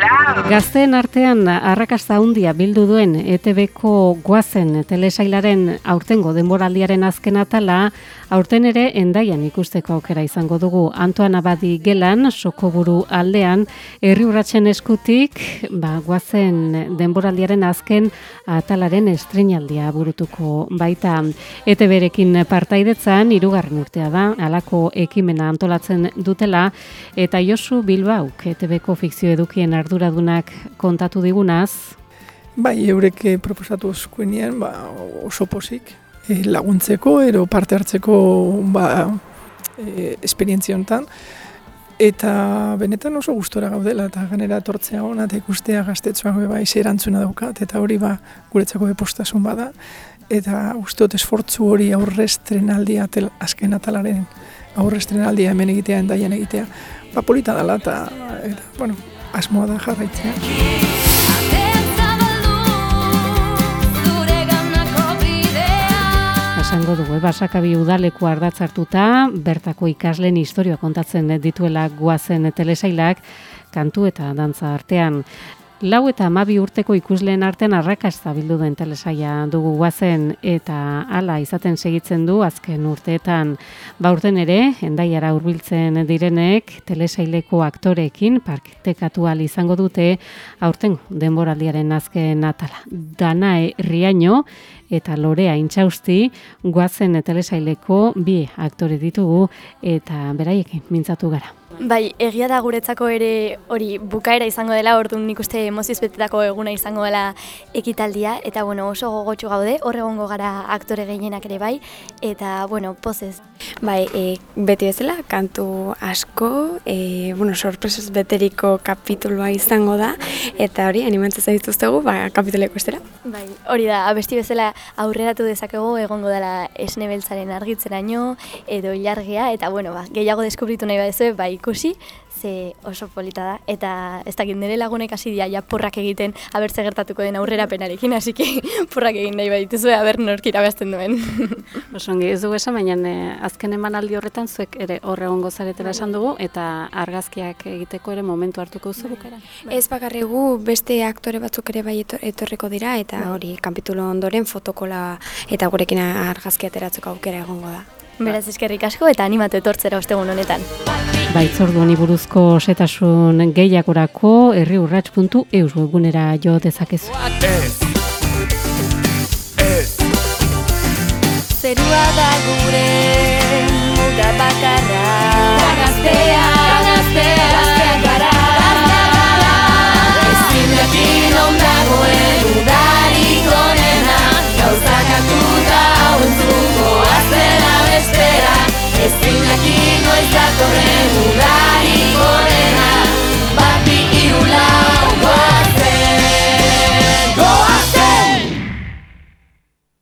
Gazteen artean arrakasta handia bildu duen ETBko guazen telesailaren aurtengo denboraldiaren azken atala, aurten ere endaian ikusteko aukera izango dugu. Antoan Abadi gelan, sokoburu aldean, herri urratsen eskutik, ba, guazen denboraldiaren azken atalaren estrenaldia burutuko baita. ETBrekin partaidetzan, irugarren urtea da, alako ekimena antolatzen dutela, eta Josu Bilbauk, ETBko fikzio edukien arduradunak kontatu digunaz. Bai, eurek eh, proposatu oskuenean, ba, oso posik e, laguntzeko, ero parte hartzeko ba, e, esperientzia honetan. Eta benetan oso gustora gaudela eta ganera etortzea hona eta ikustea gaztetzuak bai erantzuna daukat eta hori ba guretzako bepostasun bada eta usteot esfortzu hori aurrestren aldia azken atalaren aurrestren hemen egitea endaian egitea ba polita dela eta, eta bueno, asmoa da jarraitzea. Esango dugu, eh? basakabi udaleku ardatz hartuta, bertako ikasleen historia kontatzen dituela guazen telesailak, kantu eta dantza artean. Lau eta amabi urteko ikusleen artean arrakasta bildu den telesaia dugu guazen eta hala izaten segitzen du azken urteetan. Ba urten ere, endaiara hurbiltzen direnek, telesaileko aktoreekin parktekatu izango dute aurten denboraldiaren azken atala. Danae Riaño eta Lorea Intxausti guazen telesaileko bi aktore ditugu eta beraiekin mintzatu gara. Bai, egia da guretzako ere hori bukaera izango dela, orduan nik uste emozioz betetako eguna izango dela ekitaldia, eta bueno, oso gogotxu gaude, horregongo gara aktore gehienak ere bai, eta bueno, pozez. Bai, e, beti bezala, kantu asko, e, bueno, sorpresaz beteriko kapituloa izango da, eta hori, animantzaz zaituztegu, ba, kapituleko estera. Bai, hori da, abesti bezala aurreratu dezakegu egongo dela esne beltzaren argitzeraino, edo ilargia, eta bueno, ba, gehiago deskubritu nahi badezu, bai, ikusi, ze oso polita da, eta ez dakit nire lagunek hasi dia ja porrak egiten abertze gertatuko den aurrera penarekin, hasi porrak egin nahi badituzu, aber norkira behazten duen. Osongi, ez dugu esan, baina eh, azken eman aldi horretan zuek ere horre ongo zaretela esan dugu, eta argazkiak egiteko ere momentu hartuko zu bukera. Ez bakarregu beste aktore batzuk ere bai etorreko dira, eta bai. hori, kapitulo ondoren fotokola eta gurekin argazki ateratzeko aukera egongo da. Beraz eskerrik asko eta animatu etortzera ostegun honetan. Baitzordu honi buruzko setasun gehiagorako herriurrats.eus webgunera jo dezakezu. Zerua da gure muga bakarra